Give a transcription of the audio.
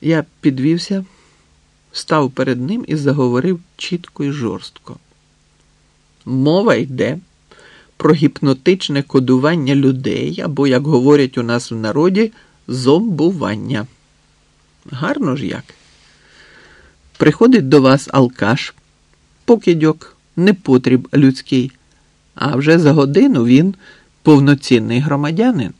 Я підвівся, став перед ним і заговорив чітко і жорстко. Мова йде про гіпнотичне кодування людей або, як говорять у нас в народі, зомбування. Гарно ж як? Приходить до вас алкаш, покидьок, непотріб людський, а вже за годину він повноцінний громадянин.